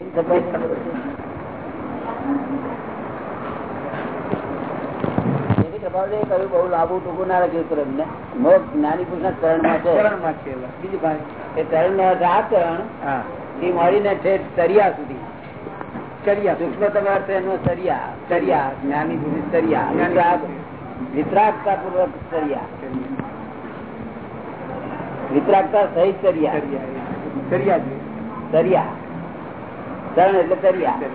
કહ્યું બહુ લાંબુ ટૂંકું ના રાખ્યું તરફ ને મોક્ષ જ્ઞાની પુરુષ ના ચરણમાં છે બીજું ભાઈ એ ચરણ નો આ ચરણ એ મળીને છે તરિયા સુધી ચરિયા. સૂક્ષ્મતમ અર્થ એનો ચરિયા. ચરિયા જ્ઞાની પુરુષ ચરિયા વિતરાગતા પૂર્વક ચરિયા વિતરાગતા સહિત ચરિયા ચરિયા ચરિયા. ચરણ એટલે ચરિયા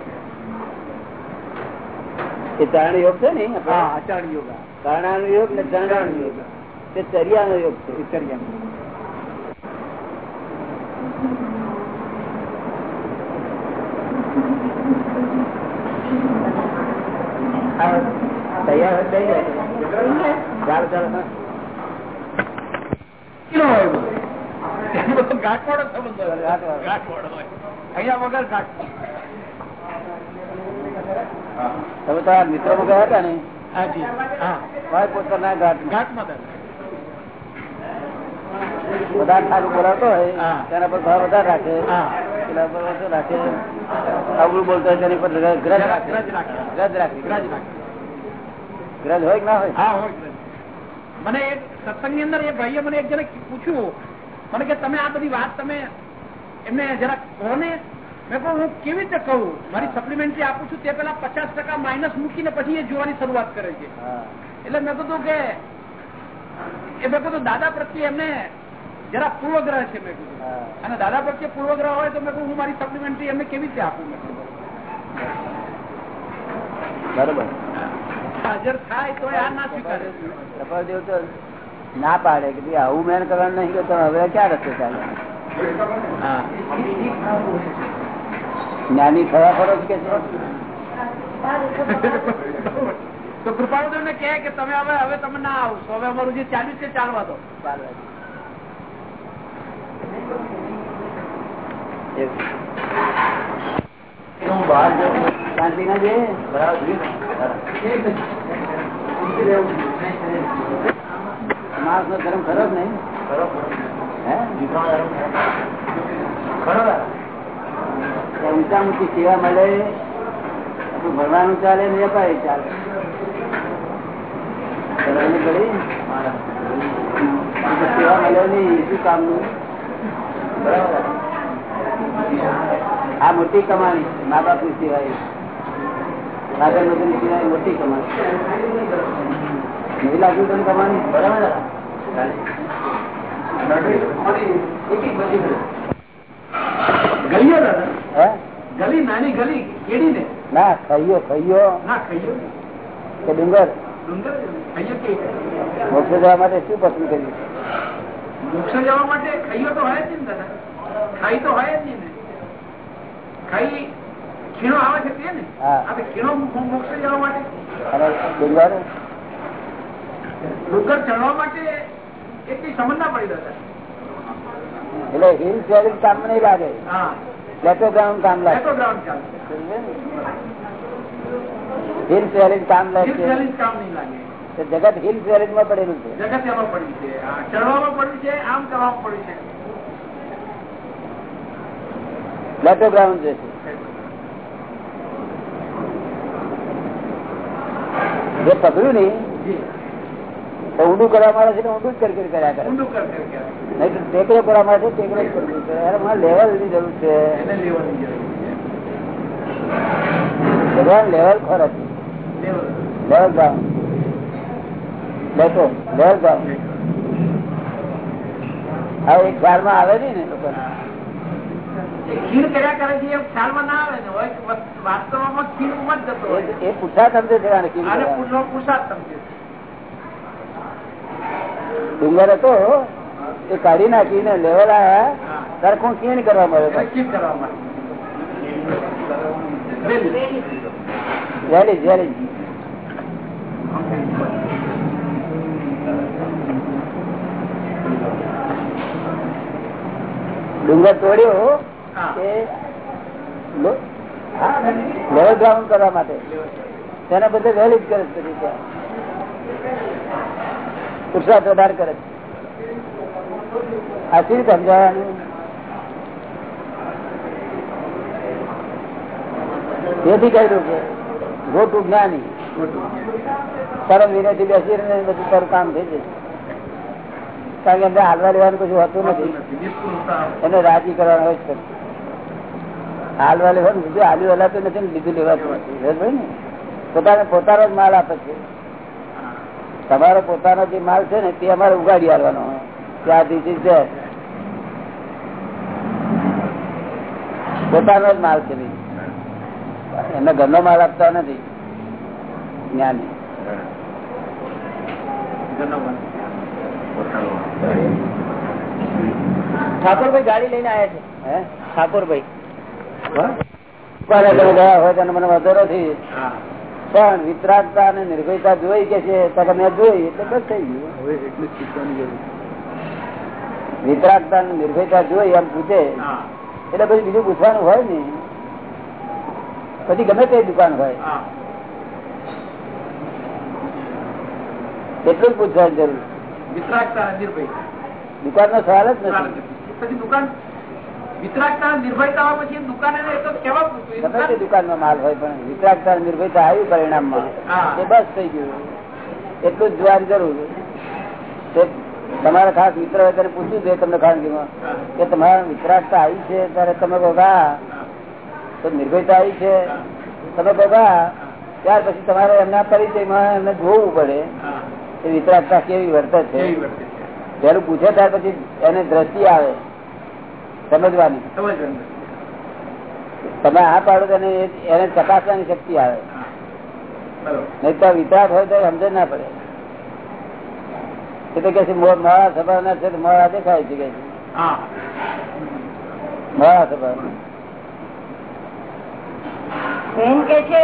એ ચરણ યોગ છે ને આચરણ યોગ. કર્ણાનો યોગ ને ચરણાનો યોગ. તે ચરિયાનો યોગ છે. તૈયાર થઈ જાય. ચાલો ચાલો ગાંઠવાડો સંબંધ ગાંઠવાડો હોય. અહીંયા વગર તમે તો મિત્રો ગયા હતા ને? ભાઈ પોતાના ઘાટ ઘાટમાં સારું બોલાવતો હોય તેના પર ભાવ વધારે રાખે. હા. પર ઓછો રાખે. અવળું બોલતો હોય તેની પર ગ્રજ ગ્રજ રાખે. રાખે. ગ્રજ રાખે. ગ્રજ હોય કે ના હોય? હા હોય ગ્રજ. મને એક સત્સંગની અંદર એ ભાઈએ મને એક જણા પૂછ્યું. મને કે તમે આ બધી વાત તમે એમને જરા કહો ને. મેં કહું હું કેવી રીતે કહું? મારી સપ્લિમેન્ટરી આપું છું તે પેલા પચાસ ટકા માઇનસ મૂકીને પછી એ જોવાની શરૂઆત કરે છે. એટલે મેં કીધું કે એ મેં કીધું દાદા પ્રત્યે એમને જરા પૂર્વગ્રહ છે મેં કીધું. અને દાદા પ્રત્યે પૂર્વગ્રહ હોય તો મેં કહું હું મારી સપ્લિમેન્ટરી એમને કેવી રીતે આપું? મેં બરોબર. હાજર થાય તો આ ના સ્વીકારે. ના પાડે કે આવું મેન કરવાનું નહીં તો હવે ક્યાં રસ્તે ચાલે જ્ઞાની થવા જ કે તો કૃપાળુદેવ ને કહે કે તમે હવે હવે તમે ના આવશો. હવે અમારું જે ચાલ્યું છે ચાલવા દો. શાંતિ ના માણસ નો ધર્મ ખરો જ? નહીં. ત્યાં ઊંચા ઊંચી સેવા મળે ભણવાનું ચાલે ને વેપારી ચાલે. સેવા મળે નહીં શું કામનું? બરાબર? આ મોટી કમાણી મા બાપની સિવાય નગરની સિવાય મોટી કમાણી નહીં લાગ્યું તને કમાણી? બરાબર? ગલી નાની ગલી કેડી ને ના ખૈયો ખૈયો ના ખાઈયો કે ડુંગર? ડુંગર મોક્ષ જવા માટે શું પસંદ કર્યું? મોક્ષ જવા માટે ખાઈયો તો હોય જ ને દાદા. ખાઈ તો હોય જ ને ખાઈ ખીણો આવે છે તે ને. હા. ખીણો મોક્ષ જવા માટે. ડુંગર? ડુંગર ચડવા માટે એટલી સમજ ના પડી દાદા. એટલે હિલ શેરિંગ કામ નહીં લાગે. હા. કામ લાગે. બેટો હિલ શેરિંગ કામ લાગે. જગત હિલ શેરિંગમાં પડેલું છે. જગત એમાં પડી છે. ચડવામાં પડ્યું છે આમ કરવામાં પડ્યું છે. લેટો ગ્રાઉન્ડ જે છે. જે પકડ્યું નહીં ઊંડું કરવા માટે છે ઊંડું જ કરી કરી કર્યા કરે? કર કર કર. નહીં તો ટેકરો કરવા માટે ટેકરો જ કરવું છે? અરે મારે લેવલની જરૂર છે. છે. ભગવાન લેવલ ખોરાક લેવલ. ગ્રાઉન્ડ લેટો લેવલ ગ્રાઉન્ડ હવે એક ખ્યાલમાં આવે નહીં ને લોકો ખીર કરે છે એ પૂછા સમજે છે પુરુષાર્થ સમજે છે. ડુંગર હતો એ કાઢી નાખીને લેવલ આયા હા. સરખું ખીણ કરવા મળ્યો ડુંગર તોડ્યો. એ લેવલ ગ્રાઉન્ડ કરવા માટે તેના બદલે વહેલી જ કરે છે. પુરુષાર્થ વધારે કરે આ શું સમજાવવાનું? તેથી કહ્યું કે ગોટું જ્ઞાની સરળ વિનયથી બેસી ને બધું તારું કામ થઈ જશે કારણ કે અંદર હાલવા લેવાનું કશું હોતું નથી. એને રાજી કરવાનું હોય છે. હાલવા લેવાનું બીજું હાલ્યું, હલાતું નથી ને લીધું લેવાતું નથી પોતાને પોતાનો જ માલ આપે છે. તમારો પોતાનો જે માલ છે ને તે અમારે ઉગાડી આવવાનો ત્યાં છે. પોતાનો જ માલ છે એમને ઘરનો માલ આપતા નથી. જ્ઞાની. ઠાકોરભાઈ ગાડી લઈને આવ્યા છે. હે? ઠાકોરભાઈ. ગયા હોય મને વાંધો નથી. પણ વિતરાગતા અને નિર્ભયતા જોઈ કે છે મેં જોઈ એટલે બસ થઈ ગયું. વિતરાગતા અને નિર્ભયતા જોઈ એમ પૂછે. એટલે પછી બીજું પૂછવાનું હોય ને. પછી ગમે તે દુકાન હોય. એટલું જ પૂછવાની જરૂર. દુકાન નો સવાલ જ નથી. પછી દુકાન? વિતરાગતા નિર્ભયતા પછી દુકાન ગમે તે માલ હોય પણ વિતરાગતા નિર્ભયતા આવ્યું પરિણામમાં. એ બસ થઈ ગયું. એટલું જ જોવાની જરૂર તમારા ખાસ મિત્ર હોય ત્યારે પૂછ્યું છે તમને ખાનગીમાં કે તમારા વિતરાગતા આવી છે ત્યારે તમે બોગા તો નિર્ભયતા આવી છે. તમે બોગા ત્યાર પછી તમારે એમના પરિચયમાં એમને જોવું પડે કે વિતરાગતા કેવી વર્તે છે. જયારે પૂછે ત્યાર પછી એને દ્રષ્ટિ આવે. સમજવાની. તમે આ પાડો તો એને ચકાસવાની શક્તિ આવે. નહીં તો વિચાર હોય તો સમજ ના પડે. એટલે કે છે મોડા સભા ના છે મોડા દેખાય છે કે મોડા સભા બેન કે છે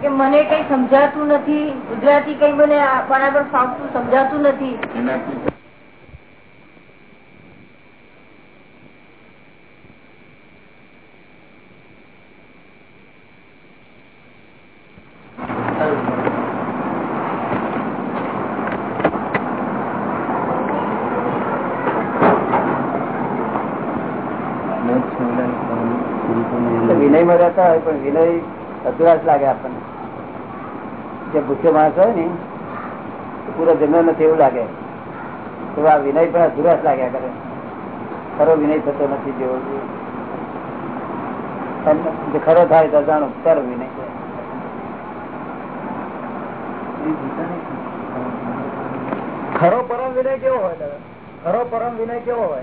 કે મને કઈ સમજાતું નથી. ગુજરાતી કઈ મને બરાબર ફાવતું સમજાતું નથી. વિનય અધુરાશ લાગે આપણને. જે ભૂખ્યો માણસ હોય ને પૂરો જન્મ નથી એવું લાગે. તો આ વિનય પણ અધુરાશ લાગ્યા કરે. ખરો વિનય થતો નથી જેવો. ખરો થાય તો જાણો ખરો વિનય ખરો પરમ વિનય કેવો હોય ખરો પરમ વિનય કેવો હોય?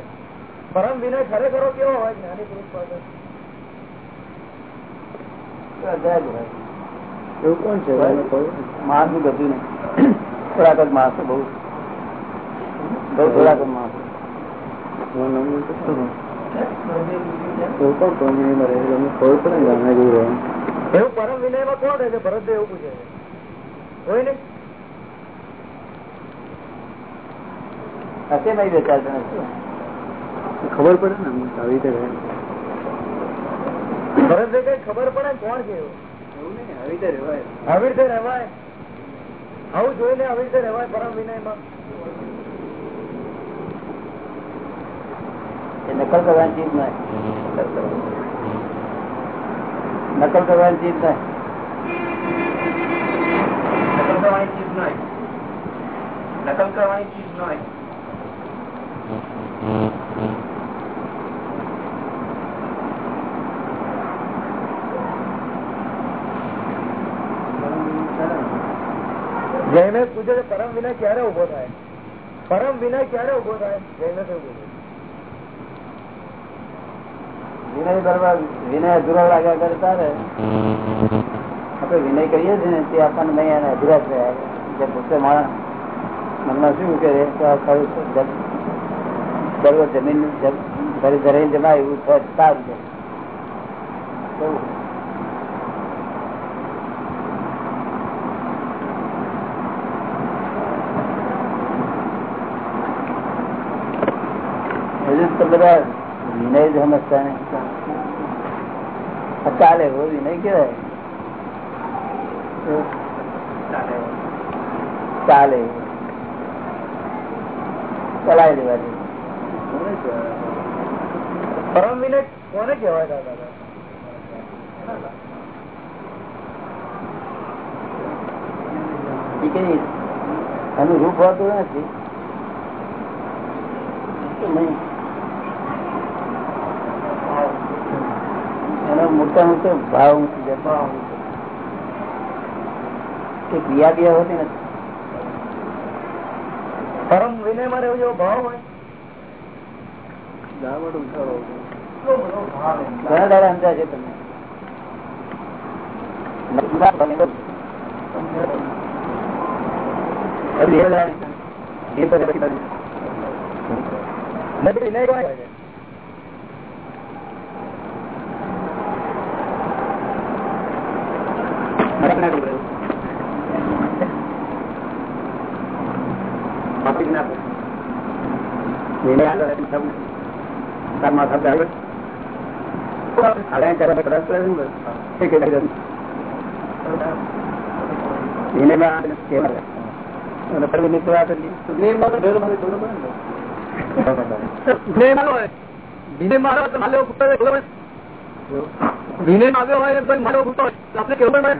પરમ વિનય ખરેખરો કેવો હોય? જ્ઞાની પુરુષ એવું કોણ છે? માણસનું બધું નહીં. થોડાક જ માણસો બહુ. બહુ થોડાક જ માણસો. એવું પરમ વિનયમાં કોણ રહે? છે ભરત એવું પૂછે. હોય ને હશે નહીં બેચાર ખબર પડે ને આવી રીતે ભરત કઈ ખબર પડે કોણ છે આવી રીતે રહેવાય. આવું જોઈને આવી રીતે રહેવાય પરમ વિનયમાં નકલ કરવાની ચીજ નહીં. નકલ કરવાની ચીજ નહીં. નકલ કરવાની ચીજ નહીં. નકલ કરવાની ચીજ નહીં. જૈનેશ પૂછે છે પરમ વિનય ક્યારે ઊભો થાય પરમ વિનય ક્યારે ઊભો થાય જૈનેશ એવું પૂછે વિનય બરોબર વિનય અધૂરો લાગ્યા કરે તારે આપણે વિનય કરીએ છીએ ને તે આપણને નહીં અધૂરા જ રહ્યા જે પૂછે માણસ મનમાં શું કે બરોબર જમીન ઘરે ઘરે જમાય એવું સારું છે બધા વિનય જ સમજતા નહીં ચાલે એવો વિનય કેવાય ચાલે. ચલાવી લેવા પરમ વિનય રૂપ હોતું નથી. નહીં. મોટા મોટો ભાવ ઊંચી જતો ક્રિયા ક્રિયા હોતી નથી. પરમ વિનયમાં રહેવો જેવો ભાવ હોય. ઘણા દાડા સમજાય છે તમને વિનય કોને વિનય આવ્યો. હોય. મારો આપણે કેવું મળે વિનય માંગ્યો હોય તો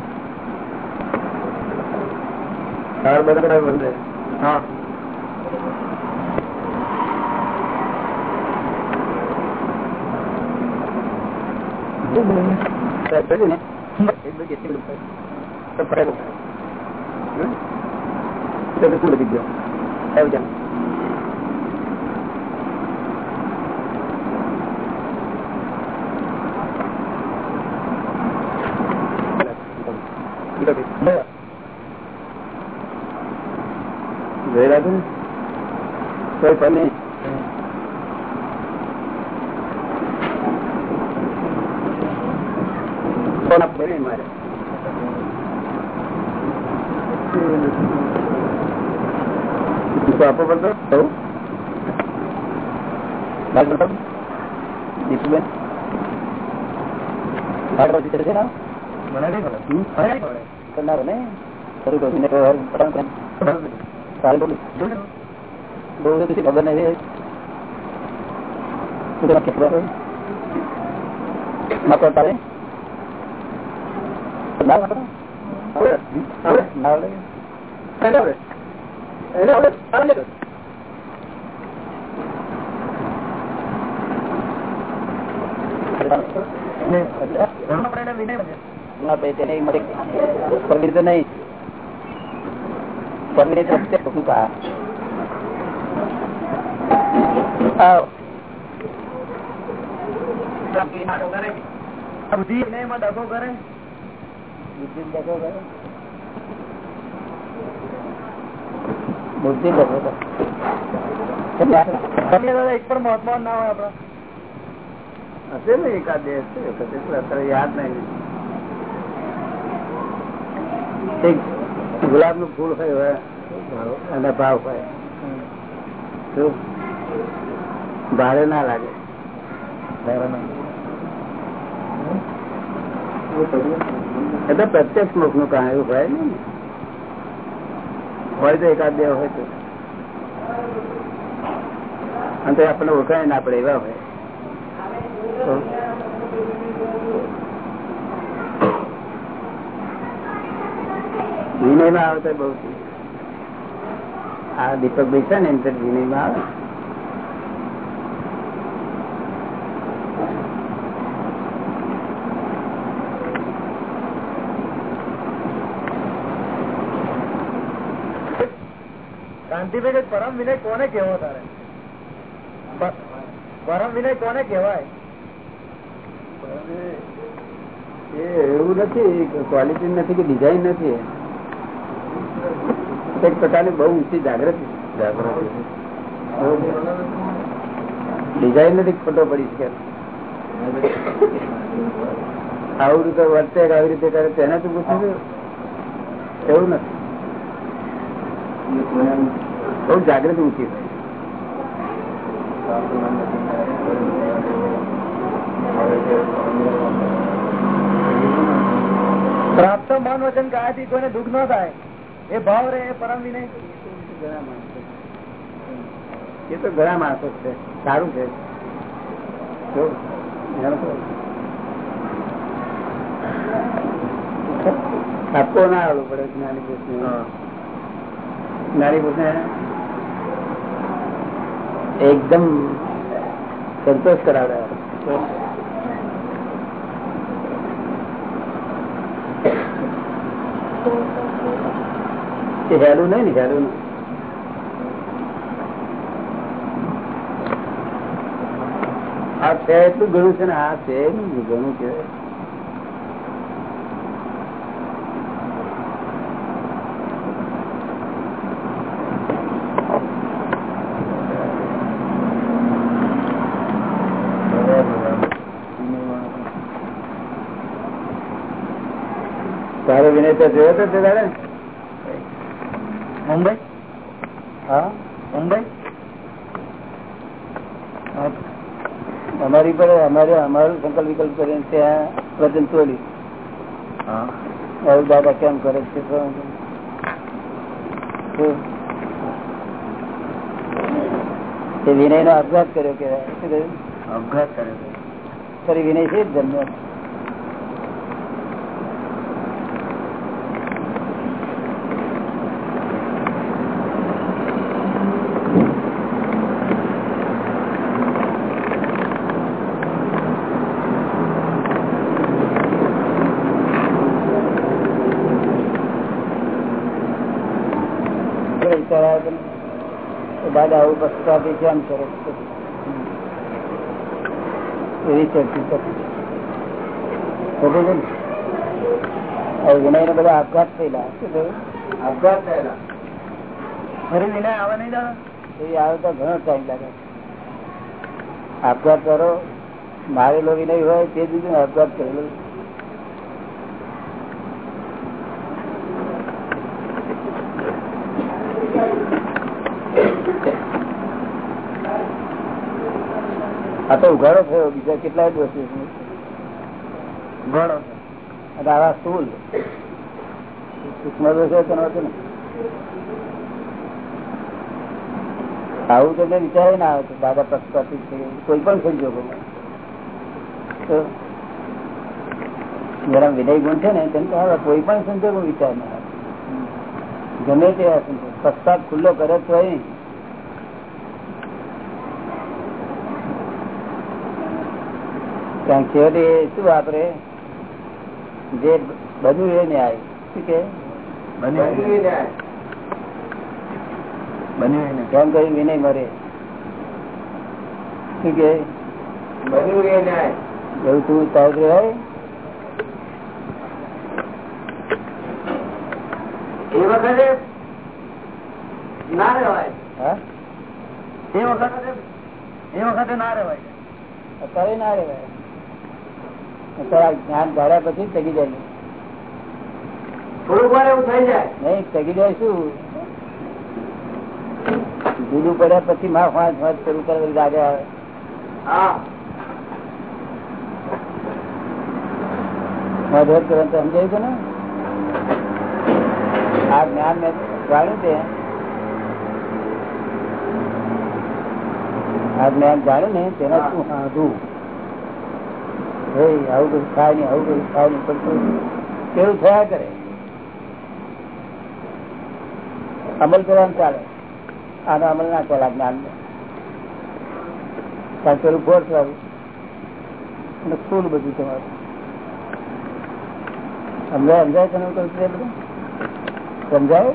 દિશા છે અમુક બધા. હા. જોયેલા છે કોઈ પણ નહીં. મારે. આપો પડતો દીપુબેન. ને? કરનારો ને શરૂ કરીને ખબર નથી મકર તારે? નહીં. પરવીર તો શું બુદ્ધિ વિનયમાં દગો કરે બુદ્ધિ દગો કરે બુદ્ધિ દગો કરે એક પણ મહાત્મા ના હોય આપડા હશે ને એકાદ બે હશે અત્યારે યાદ નહીં. ગુલાબનું ફૂલ હોય અને ભાવ હોય. ભારે ના લાગે. એટલે પ્રત્યક્ષ મુખનું કામ એવું હોય ને હોય તો એકાદ બે હોય તો. અને આપણને ઓળખાય ના પડે એવા હોય. વિનયમાં આવતા બહુ આ દીપક ભાઈ છે ને એમ તો વિનયમાં આવે. શાંતિભાઈ પરમ વિનય કોને કેવો તારે? પરમ વિનય કોને કેવાય એ એવું નથી ક્વોલિટી નથી કે ડિઝાઇન નથી. એક પ્રકારની બહુ ઊંચી જાગૃતિ. જાગૃતિ. ડિઝાઇન નથી ખોટો પડી શકે. આવું રીતે વર્તે આવી રીતે કરે તેને તું પૂછું એવું નથી. બહુ જાગૃતિ ઊંચી પ્રાપ્ત મન વચન ગાયથી કોઈને દુઃખ ન થાય. એ ભાવ રે એ પરમ વિનય. એ તો ઘણા માણસો છે. સારું છે. ઠપકો ના આવડવું પડે જ્ઞાની પુરુષને. એકદમ સંતોષ કરાવડે એ હેલું નહીં ને હેલું નહીં. આ છે એટલું ઘણું છે ને, આ છે ઘણું છે તારો વિનય તો જોયો તો દાડે મુંબઈ? હા મુંબઈ? અમારી પર અમારે અમારું સંકલ્પ વિકલ્પ કરીને ત્યાં તોડી આવું દાદા કેમ કરે છે? વિનય નો અપઘાત કર્યો કે શું કહ્યું? અપઘાત કર્યો. ફરી વિનય છે જ જન્મ વિચાર આવે કે એ દાદા આવું પસ્તાપી કેમ કરે એવી ચર્ચા વિનય ને? બધા આપઘાત થયેલા. શું થયું? આપઘાત થયેલા. ફરી વિનય આવે નહીં દાદા એ આવે તો ઘણો ટાઈમ લાગે. આપઘાત કરો. મારેલો વિનય હોય તે બીજું આપઘાત કરેલો. આ તો ઉઘાડો થયો, બીજા કેટલા ઘણો આવા સ્થૂલ. સૂક્ષ્મ ને આવું તો વિચારે ના આવે દાદા પક્ષપાતી છે, કોઈ પણ સંજોગોમાં વિનય ગુણ છે ને, તેમ તો કોઈ પણ સંજોગો વિચાર ના આવે. ગમે તેવા સંજોગ. પક્ષપાત ખુલ્લો કરે તો અહીં કે છેવટે શું વાપરે? જે બધું એ ન્યાય. શું કે? બન્યું બન્યું કેમ કહ્યું વિનય મરે. શું કે? એવું તું સાહેબ હોય? એ વખતે ના રહેવાય હા? એ વખતે એ વખતે ના રહેવાય અત્યારે ના રહેવાય અત્યારે જ્ઞાન ધાર્યા પછી ટકી જાય. થોડુંક વાર એવું થઈ જાય. નહીં ટકી જાય શું? જુદું પડ્યા પછી માં પાંચ પાંચ શરૂ કરે લાગે આવે. મધર સમજાયું છે ને? આ જ્ઞાન મેં જાણ્યું તે આ જ્ઞાન જાણ્યું ને તેના શું સાધું? હે આવું બધું થાય નહીં આવું બધું થાય નહીં પણ કેવું થયા કરે? અમલ કરવાનું ચાલે. આનો અમલ ના ચાલે જ્ઞાન કારણ પેલું ફોર્સ વાળું અને સ્થૂલ બધું તમારું? સમજાય સમજાય તને હું કહું છું બધું? સમજાય?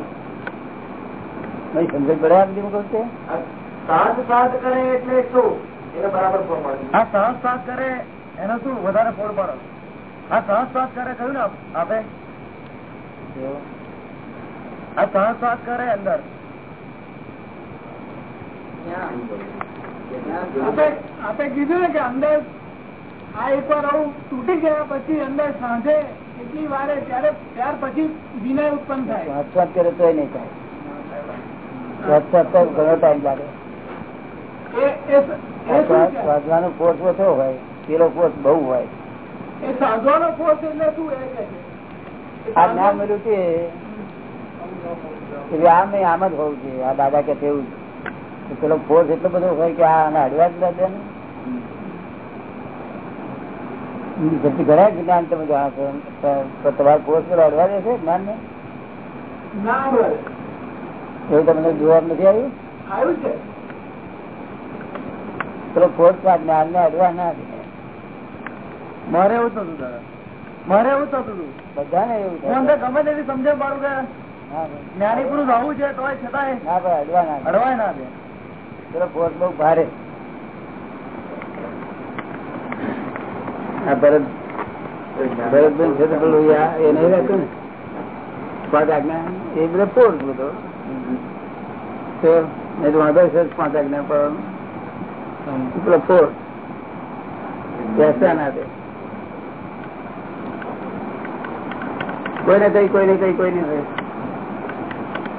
નહીં સમજાય પડે આ બધી કહું છું સાત સાત કરે એટલે શું? એને બરાબર હા સહજ સાત કરે એનો શું વધારે ફોડ પાડો? આ સહજ શ્વાસ કરે કહ્યું ને આપે આ સહજ શ્વાસ કરે અંદર. આપે કીધું ને કે અંદર આ એક વાર આવું તૂટી ગયા પછી અંદર સાંજે એટલી વારે ત્યારે ત્યાર પછી વિનય ઉત્પન્ન થાય. વાંચવાત કરે તો નહીં થાય. ઘણો ટાઈમ લાગે. સાધવાનો ફોર્સ ઓછો હોય પેલો કોષ બહુ હોય. ફોર્સ આ જ્ઞાન મળ્યું છે આમ નહીં આમ જ હોવું જોઈએ. આ દાદા કે તેવું પેલો ફોર્સ એટલો બધો હોય કે આને અડવા જ દે ને? ઘણા જ્ઞાન તમે જાણો છો. તમારા કોર્સ પર અડવા દે છે જ્ઞાન ને એવું તમને જોવા નથી આવ્યું? આવ્યું છે. પેલો કોર્સ જ્ઞાન ને અડવા ના મારે એવું થતું દાદા. મારે એવું થતું હતું. બધાને એવું હું ગમે તેવી સમજણ પાડું કે જ્ઞાની પુરુષ આવું છે તો છતાંય ના ભાઈ અડવા ના અડવાય ના દે પેલો ફોર્સ બહુ ભારે. આ ભરત ભરતબેન છે તો પેલું એ નહીં રહેતું ને? પાંચ આજ્ઞા. એ બધા ફોર્સ બધો તો. નહીં તો વાંધો છે પાંચ આજ્ઞા પણ પેલો પોર બેસતા ના દે કોઈને કઈ કોઈને કઈ કોઈ. નહીં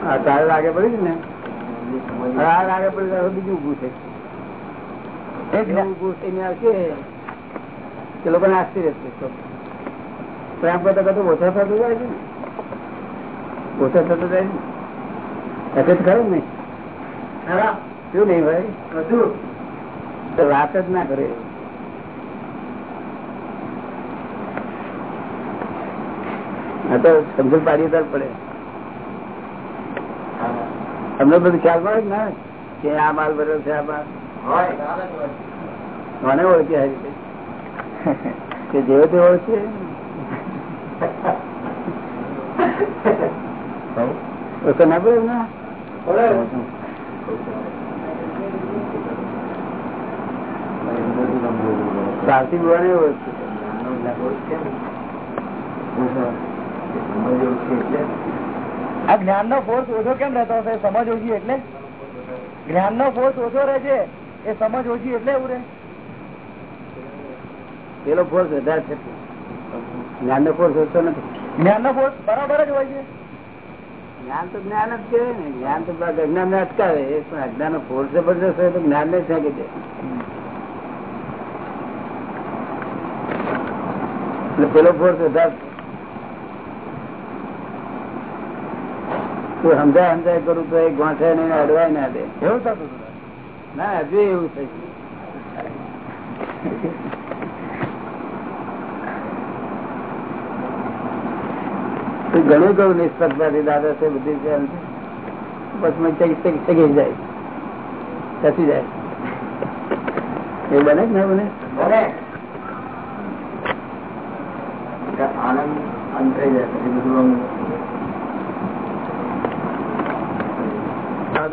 હા તારે લાગે પડી ને? હા લાગે પડી બીજું ઉભું છે. ઉભું થઈને આવશે તે લોકોને આશ્ચર્ય છે પ્રેમ કરતા કરતા ઓછા થતું જાય છે ને? ઓછા થતું જાય છે એટલે ખરું ને? શું નહીં ભાઈ? બધું વાત જ ના કરે. આ તો સમજણ પાડી તાર પડે. તમને બધું ખ્યાલ પડે ને? કે આ માલ બરોબર છે, આ માલ. મને ઓળખે આ રીતે? કે જેવો તે ઓળખે? ઓળખે ના પડે ના સારથી બોલાને ઓળખે. આ જ્ઞાન નો ફોર્સ ઓછો કેમ રહેતો હશે? સમજ ઓછી એટલે? જ્ઞાન નો ફોર્સ ઓછો રહે છે એ સમજ ઓછી એટલે એવું રહે? પેલો ફોર્સ વધારે છે. જ્ઞાન નો ફોર્સ ઓછો નથી. જ્ઞાન નો ફોર્સ બરાબર જ હોય છે. જ્ઞાન તો જ્ઞાન જ કહેવાય ને. જ્ઞાન તો અજ્ઞાન ને અટકાવે. એ પણ અજ્ઞાન નો ફોર્સ જબરદસ્ત હોય તો જ્ઞાન ને ફેંકી દે. એટલે પેલો ફોર્સ વધારે તું સમજાય સમજાય કરું તો એ ગોઠે નહીં અડવાય ના દે. એવું થતું ના હજુ એવું થશે ઘણું ઘણું નિષ્પક્ષપાતી દાદા છે બધી છે પછી ચગી જાય. ખસી જાય. એ બને જ ને બને? આનંદ અંત થઈ જાય પછી બધું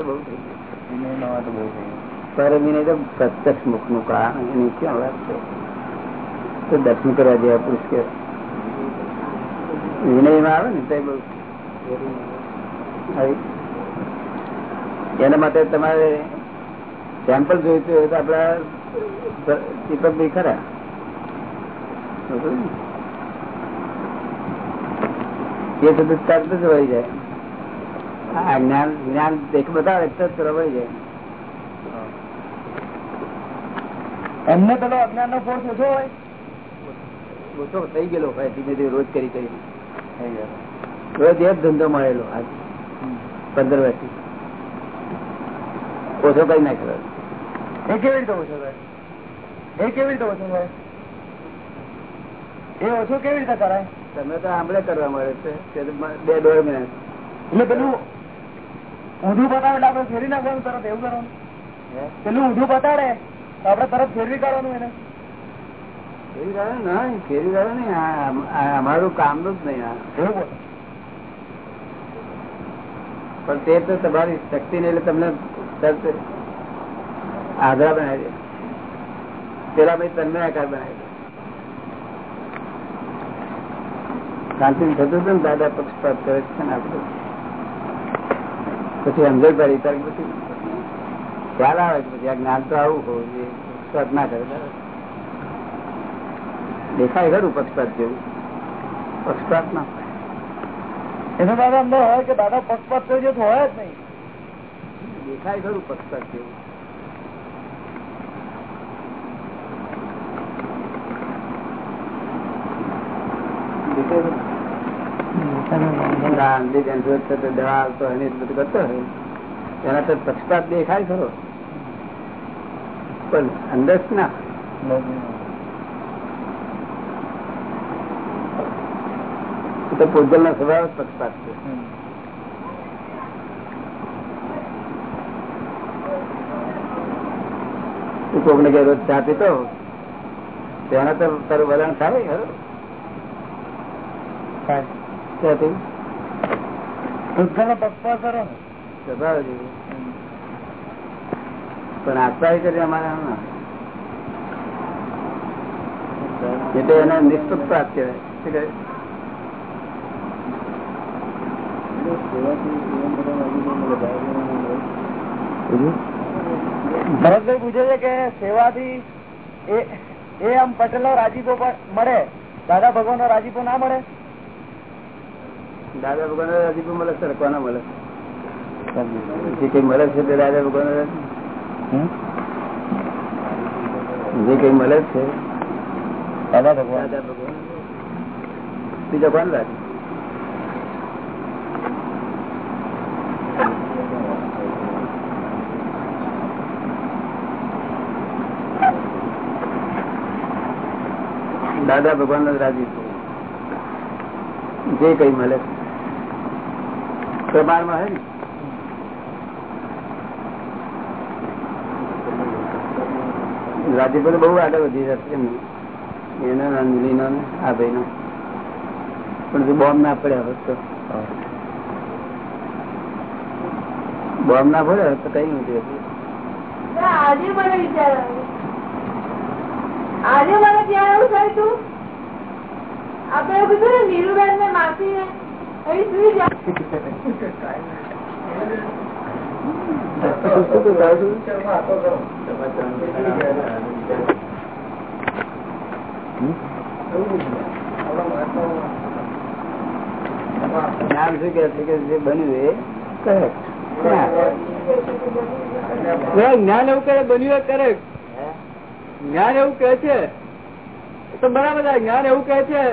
બહુ થઈ ગયું. તો પ્રત્યક્ષ મુખનું કારણ એની ક્યાં વાત છે? તો દર્શન કરવા જેવા પુરુષ કે? વિનયમાં આવે ને તે બહુ. એના માટે તમારે સેમ્પલ જોઈતું હોય તો આપડા દીપકભાઈ ખરા. એ બધું તરત જ વળી જાય. હા જ્ઞાન જ્ઞાન દેખ બતાવે તો જ જાય. એમને પેલો અજ્ઞાન નો ફોર્સ ઓછો હોય? ઓછો થઈ ગયેલો હોય ધીમે ધીમે રોજ કરી કરી રોજ એક ધંધો મળેલો આજ પંદર વર્ષથી. ઓછો કઈ નાખ્યો એ કેવી રીતે ઓછો થાય? એ કેવી રીતે ઓછો થાય? એ ઓછો કેવી રીતે કરાય? તમે તો આંબળે કરવા મળે છે બે દોઢ મહિના. એટલે પેલું ઊંધું એટલે આપડે ફેરી નાખવાનું તરત એવું કરવાનું. પેલું ઊંધું બતાડે તો આપડે તરત ફેરવી કરવાનું એને. અમારું કામનું જ નહીં પણ તે તો તમારી શક્તિ ને એટલે તમને તરત આગ્રા બનાવી દે. પેલા ભાઈ તન્મય આકાર બનાવી દે. શાંતિ થતું હતું ને દાદા પક્ષપાત કરે છે ને આપડે પછી સમજણ પડી ત્યારે પછી ખ્યાલ આવે છે પછી આ જ્ઞાન તો આવું હોવું જોઈએ પક્ષપાત ના કરે. દેખાય ખરું પક્ષપાત જેવું. પક્ષપાત ના એનો દાદા અંદર હોય કે દાદા પક્ષપાત થઈ જાય હોય જ નહીં. દેખાય ખરું પક્ષપાત જેવું. દવા આવતો બધું કરતો હોય. એના તો પક્ષપાત દેખાય ખરો. પણ અંદર ના. તો પૂજલ નો સ્વભાવ પક્ષપાત છે. કોકને કે રોજ ચા પીતો તેના તો તારું વલણ થાય ખરું. પણ આત્મા કરી અમારા એટલે એને નિષ્પક્ષપાત કહેવાય. ભરતભાઈ પૂછે છે કે સેવાથી એ આમ પટેલ રાજીપો મળે? દાદા ભગવાન નો રાજીપો ના મળે? દાદા ભગવાન રાજીપો મળે સર કોના મળે જે કઈ મળે છે તે દાદા ભગવાન જે કઈ મળે છે દાદા ભગવાન. દાદા ભગવાન. બીજા કોણ રાજી દાદા ભગવાન રાજી જે કઈ મળે પ્રમાણમાં હે ને? રાજીપો બહુ આગળ વધી જશે એનો અંજલિનો ને આ ભાઈ નો પણ બોમ્બ ના પડ્યા હવે તો. બોમ્બ ના પડે તો કઈ નથી આજે મને વિચાર આજે મને ત્યાં એવું થયું હતું કીધું ને નીરુબેન ને માસી ને જ્ઞાન શું કે છે કે જે બન્યું એ? જ્ઞાન એવું કરે બન્યું કરે જ્ઞાન એવું કે છે. એ તો બરાબર જ્ઞાન એવું કે છે.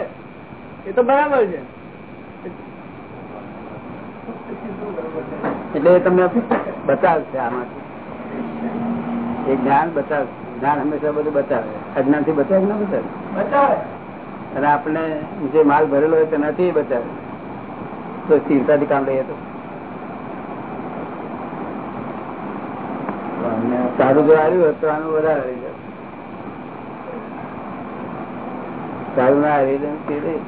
એ તો બરાબર છે. એટલે તમને બતાવશે આમાંથી. એ જ્ઞાન બતાવશે. જ્ઞાન હંમેશા બધું બતાવે. અજ્ઞાનથી બતાવે ના બતાવે? બતાવે. અને આપણે જે માલ ભરેલો હોય તેનાથી બચાવે તો સ્થિરતાથી કામ લઈએ તો. સારું જો આવ્યું હોત તો આનું વધારે આવી જાય સારું ના આવી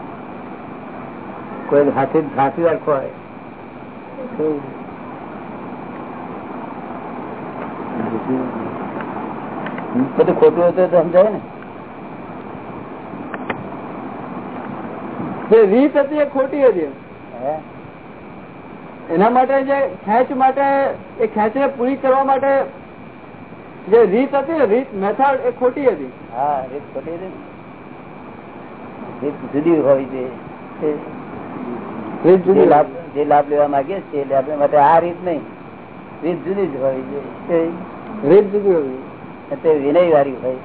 કોઈ હાથી હાથી રાખવો હોય. બધું ખોટું હતું તો સમજાય ને? જે રીત હતી એ ખોટી હતી. એના માટે જે ખેંચ માટે એ ખેંચ પૂરી કરવા માટે જે રીત હતી રીત મેથડ એ ખોટી હતી. હા રીત ખોટી હતી રીત જુદી હોય છે રીત જુદી લાભ જે લાભ લેવા માંગીએ છીએ માટે આ રીત નહીં. રીત જુદી જ હોય છે રીત જુદી તે વિનય વાળી હોય.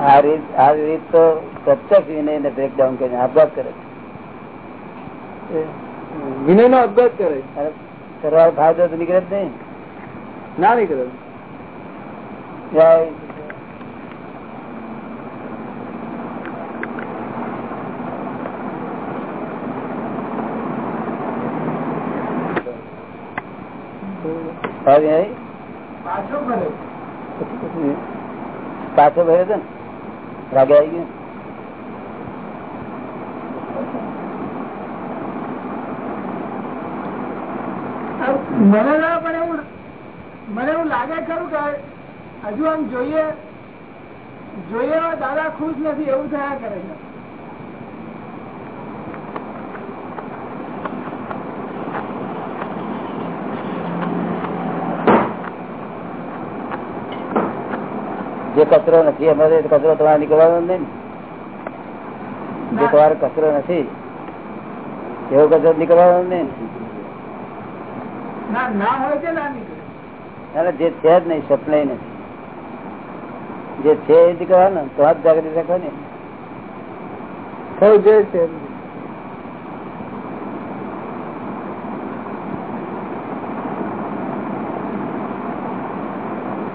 આ રીત આ રીત તો પ્રત્યક્ષ વિનય ને બ્રેકડાઉન કરીને આપઘાત કરે વિનય નો અભ્યાસ કરે કરવા તો નીકળે જ નહીં. ના નીકળે. જય પાછો ભર્યો હતો ને? રાગે આવી ગયો? મને ના પણ એવું મને એવું લાગે ખરું કે હજુ આમ જોઈએ જોઈએ દાદા ખુશ નથી એવું થયા કરે છે. જે કચરો નથી અમારે કચરો તમારે નીકળવાનો નહીં. જે તમારો કચરો નથી એવો કચરો નીકળવાનો નહીં. જે છે જ નહીં સપ્લાય નથી. જે છે એ નીકળવાનો તો જ જાગૃતિ રાખવાની. થયું જે છે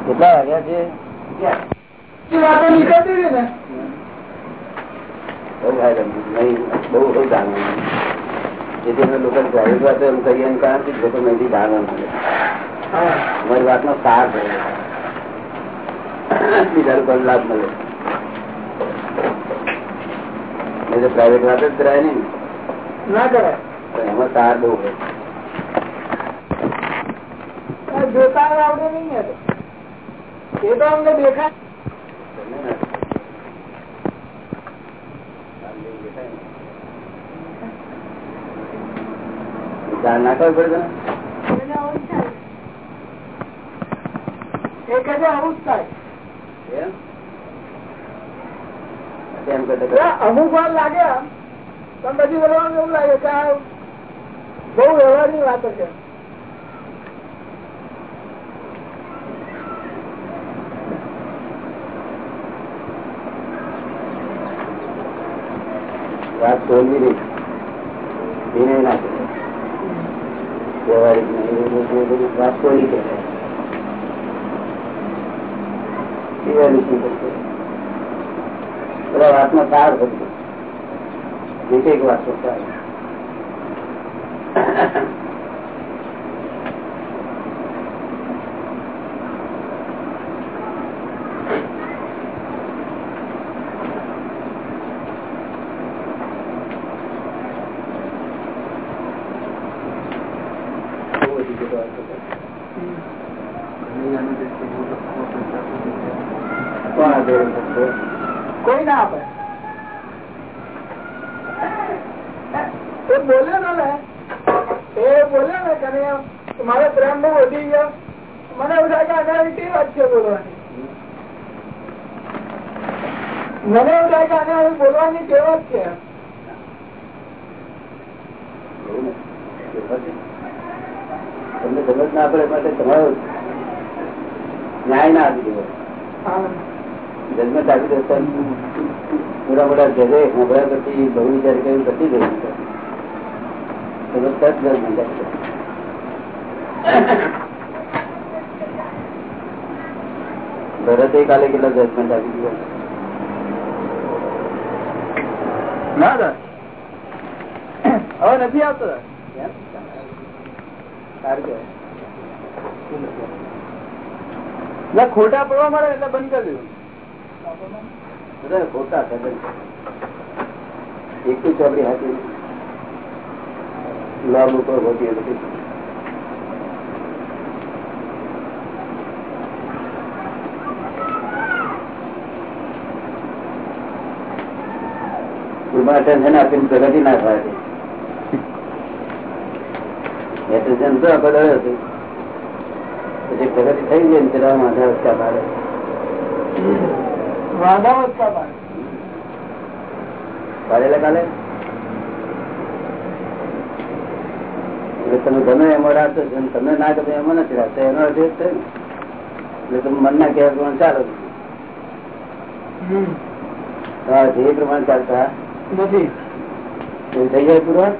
કેટલા વાગ્યા છે? વાતો નીકળતી હતી ને? બહુ ફાયદા નહીં બહુ બહુ જાણવું જેથી અમે લોકો જાહેર વાતો એમ કરીએ એમ કારણ કે લોકો નથી જાણવા મળે અમારી વાતનો સાર થયો બીજા લોકો લાભ મળે. નહીં તો પ્રાઇવેટ વાત જ કરાય નહીં ના. કરાય. એમાં સાર બહુ હોય જોતા આવડે નહીં એ તો અમને દેખાય. જાણ ના કરવી પડે અમુક વાર લાગે પણ પછી બોલવાનું એવું લાગે કે આ બહુ વ્યવહારની વાતો છે. છોડવી નહીં એને ના વ્યવહારિક બધું એ બધું વાત છોડી બધા વાતમાં સાર બધું એક એક વાત બહુ બધી જગ્યાએ વાત કરતા. કોણ કોઈ ના આપે. એ બોલે ને એ બોલે ને કે મારો પ્રેમ બહુ વધી ગયો. મને એવું લાગે આના વિશે વાત છે બોલવાની? મને એવું લાગે આને બોલવાની ટેવ જ છે. તમને સમજ ના પડે માટે તમારો ન્યાય ના આપી દેવો. જન્મ આપી દેતા મોટા મોટા જગે મોકળ્યા પછી બહુ વિચાર કરીને બચી ગયું. ભરતે કાલે કેટલા જજમેન્ટ આપી દીધો ના સર હવે નથી આવતો? સારું. ખોટા પડવા મળે એટલે બંધ કરી દીધું બધા પ્રગતિ ના થાય Attention તો આખો દાડો હતું. પછી પ્રગતિ થઈ ગઈ ને પેલા માથા રસ્તા તમે ગમે એમાં રાખશો છો તમને ના ગમે એમાં નથી રાખતો એનો અર્થ એ ને. એટલે તમે મનના કહેવા પ્રમાણે ચાલો. જે પ્રમાણે ચાલતા. નથી. થઈ જાય પૂરવા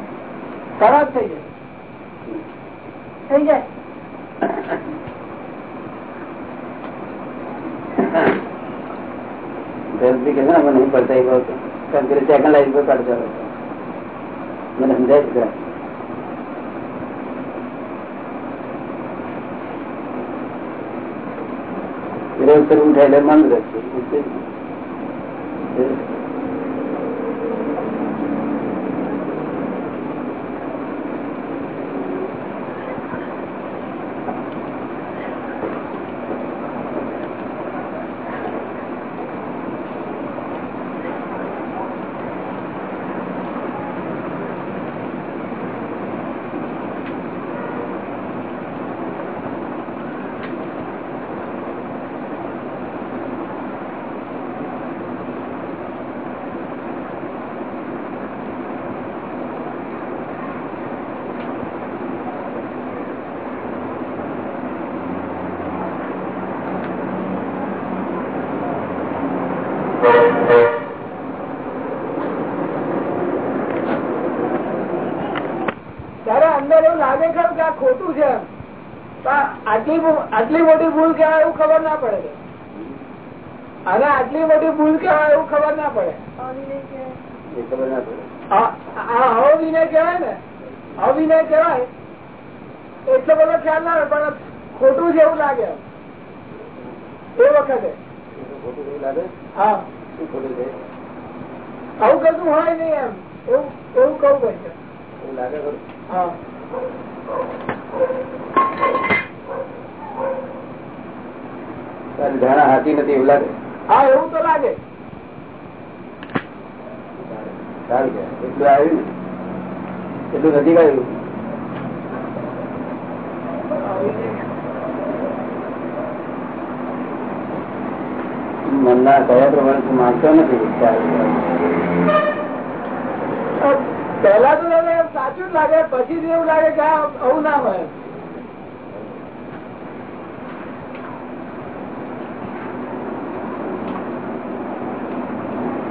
ખરાબ થઈ જાય. થઈ જાય. જલ્દી આપણે નહીં પડતા એ બહુ કારણ કે સેકન્ડ પર કાઢતા રહો. મને સમજાય છે. વિરોધ મન રહેશે ખબર ના પડે. અને આટલી મોટી ભૂલ કેવાય એવું ખબર ના પડે. ખબર ના પડે. અવિનય કેવાય ને અવિનય કેવાય એટલો બધો ખ્યાલ ના પણ ખોટું જેવું લાગે. એ વખતે. ખોટું એવું લાગે? હા. શું ખોટું છે? આવું કશું હોય નહીં એમ. એવું એવું કહું પડશે એવું લાગે ખરું? હા. ધારણા હાથી નથી એવું લાગે. હા એવું તો લાગે. એટલું આવ્યું? એટલું આવ્યું મનના કયા પ્રમાણે માનતો નથી? પેલા તો સાચું જ લાગે પછી જ એવું લાગે કે આવું ના હોય.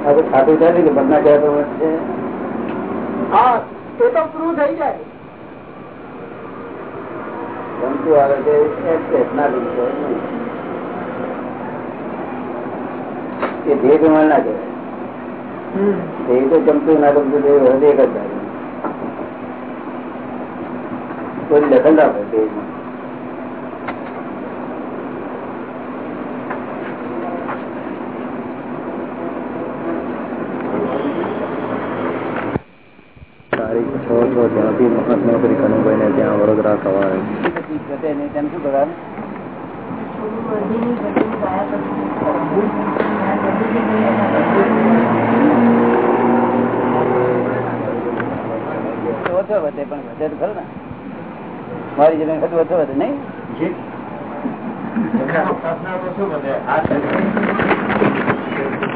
આ તો ખાતું થાય ને પ્રમાણે છે. હા એ તો પૂરું થઈ જાય. આવે છે એક્સેસ ના એ કહેવાય. ધ્યેય તો જમતું ના ગમતું હૃદય એક જ. કોઈ દખલ ના હોય ધ્યેયમાં. તારીખ છ છ ત્યાંથી મહાત્મા શ્રી કનુભાઈ ને ત્યાં વડોદરા સવારે ઘટે નહીં તેમ શું કરવાનું ઓછો વધે પણ વધે તો ખરું ને મારી જમીન ખતું ઓછો વધે નહીં?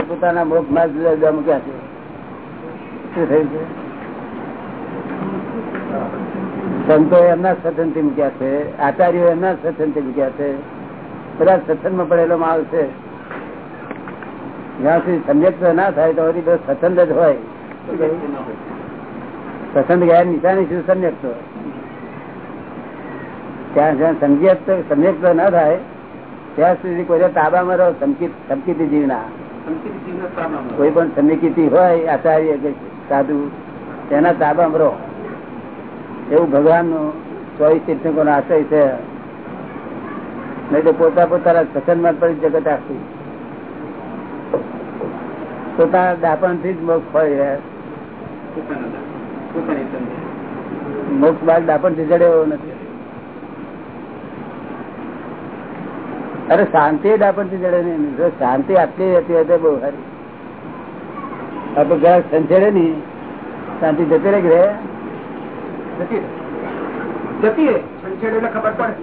પોતાના મોક્ષમાં જુદા જુદા મૂક્યા છે? શું થયું છે? સંતો એમના સથનથી મૂક્યા છે? આચાર્યો એમના સથનથી મૂક્યા છે? બધા સત્સંગમાં પડેલો માલ છે. જ્યાં સુધી સમ્યક ના થાય તો હજી સથન જ હોય. સથન ગયા નિશાની શું સમ્યક તો? ત્યાં જ્યાં સમજ્યા સમ્યક તો ના થાય ત્યાં સુધી કોઈ તાબામાં રહો સમકિત જીવના. કોઈ પણ સમિકિતિ હોય આચાર્ય કે સાધુ તેના તાબામાં રહો. એવું ભગવાનનું ચોવીસ તીર્થંકો નો આશય છે. નહીં તો પોતા પોતાના સત્સંગમાં પડી જગત આખી. પોતાના દાપણથી જ મોક્ષ ફળી રહ્યા મોક્ષ બાદ દાપણથી એવો નથી. અરે શાંતિ જ થી જડે નહીં. જો શાંતિ આટલી રહેતી હોય બહુ સારી. આપણે જરાક સંચેડે ની શાંતિ જતી રહે રે? જતી રહે. જતી. સંચેડ ખબર પડે.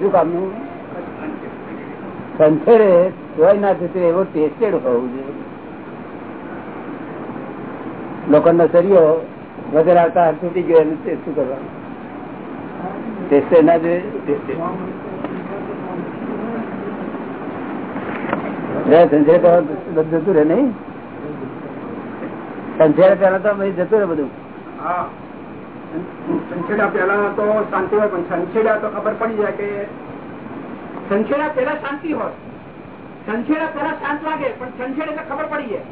શું કામનું? સંચેડે તોય ના થતું એવો ટેસ્ટેડ હોવું જોઈએ. લોખંડ નો સરિયો વગર આવતા તૂટી ગયો એનું શું કરવાનું? ટેસ્ટેડ ના જોઈએ રે, સંચેડ તો બધું જતું રે નહીં? સંચેડા પેલા તો જતું રે બધું. હા. સંછેડા પેલા તો શાંતિ હોય પણ સંચેડા તો ખબર પડી જાય કે સંચેડા પેલા શાંતિ હોય. સંચેડા પેલા શાંત લાગે પણ સંછેડ એટલે ખબર પડી જાય.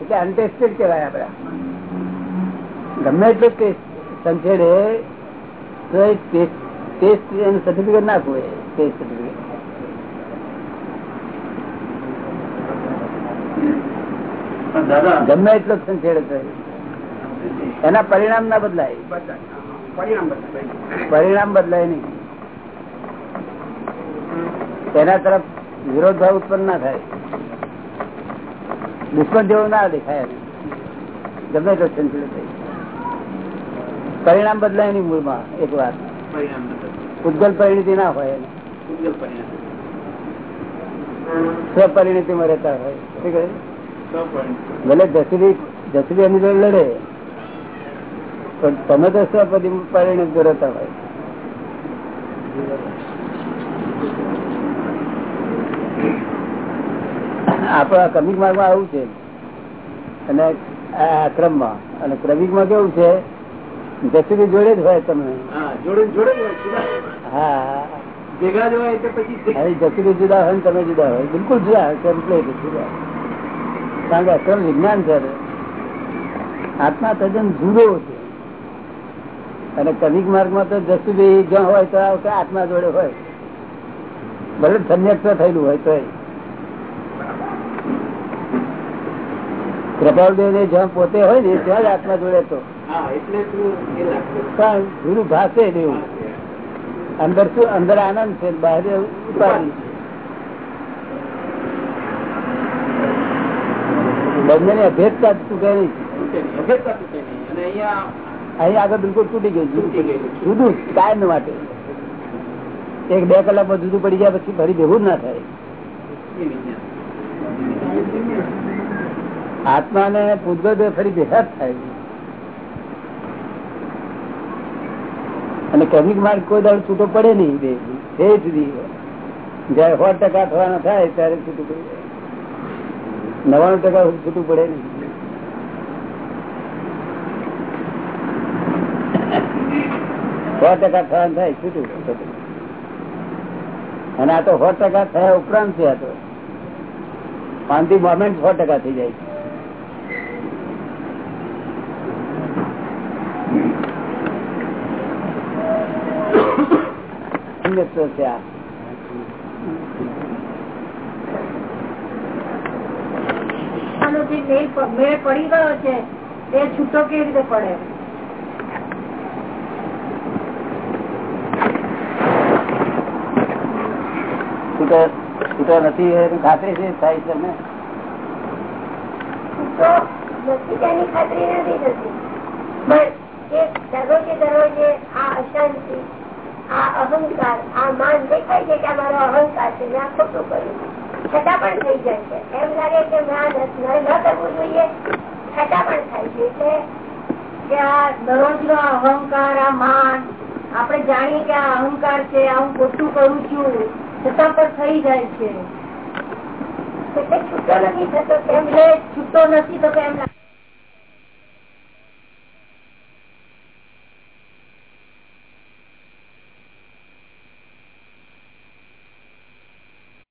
એટલે અનટેસ્ટેડ કહેવાય આપડા ગમે એટલું ટેસ્ટ સંચેડે ટેસ્ટ સર્ટિફિકેટ નાખવું ટેસ્ટ સર્ટિફિકેટ ગમે એટલો સંચેડે એના પરિણામ ના બદલાય. પરિણામ બદલાય. નહીં. એના તરફ વિરોધ ભાવ ઉત્પન્ન ના થાય. દુશ્મન જેવું ના દેખાય. ગમે એટલો થાય પરિણામ બદલાય નહીં મૂળમાં એક વાત. ઉજ્જવલ પરિણતિ ના હોય. એને ઉજ્જવલ પરિણામ સ્વપરિણતિમાં રહેતા હોય. ભલે જસરી જસરી એની જોડે લડે પણ તમે તો પછી પરિણત કરતા હોય? આપણા ક્રમિક માર્ગમાં આવું છે. અને આ ક્રમમાં અને ક્રમિકમાં કેવું છે? જસુરી જોડે જ હોય તમે જોડે જોડે. હા ભેગા જ હોય તો પછી અહીં જુદા હોય તમે જુદા હોય. બિલકુલ જુદા હોય જુદા કારણ કે અક્રમ વિજ્ઞાન છે આત્મા તદ્દન જુદો છે. અને કવિક માર્ગમાં તો જસુભાઈ જ્યાં હોય તો આત્મા જોડે હોય. ભલે સંન્યસ્ત થયેલું હોય તો ને જ્યાં પોતે હોય ને ત્યાં જ આત્મા જોડે તો. ગુરુ ભાષે એવું અંદર શું અંદર આનંદ છે બહાર ઉપાધિ બંને ની અભેદતા તૂટે નહીં, અહીં આગળ બિલકુલ તૂટી ગયું જુદું કાયમ માટે. એક બે કલાકમાં જુદું પડી જાય પછી ફરી ભેગું જ ના થાય. આત્મા ને પૂતગલ ફરી ભેગા જ થાય. અને કેમિક માર્ગ કોઈ દાડ છૂટો પડે નહીં બે. સુધી જયારે સો ટકા થવાના થાય ત્યારે છૂટું પડી જાય. નવાણું ટકા છૂટું પડે ને. સો ટકા થવાનું થાય, છૂટું. અને આ તો સો ટકા થયા ઉપરાંત છે આ તો. પાંચથી મોમેન્ટ સો ટકા થઈ જાય છે. આ જે મેળ પડી ગયો છે તે છૂટો કેવી રીતે પડે? છૂટો નથી એની ખાતરી છે થાય છે ને? નથી તેની ખાતરી નથી થતી. પણ દરરોજે દરરોજે આ અશાંતિ આ અહંકાર આ માન દેખાય છે કે આ મારો અહંકાર છે મેં આ ખોટું કર્યું. છતાં થઈ જાય છે. એમ લાગે કે ના, ન કરવું જોઈએ. છતાં થાય છે એટલે કે આ દરરોજ નો અહંકાર, આ માન, આપણે જાણીએ કે આ અહંકાર છે આ હું ખોટું કરું છું, છતાં પણ થઈ જાય છે. છૂટો નથી થતો. એમ છૂટો નથી તો એમ લાગે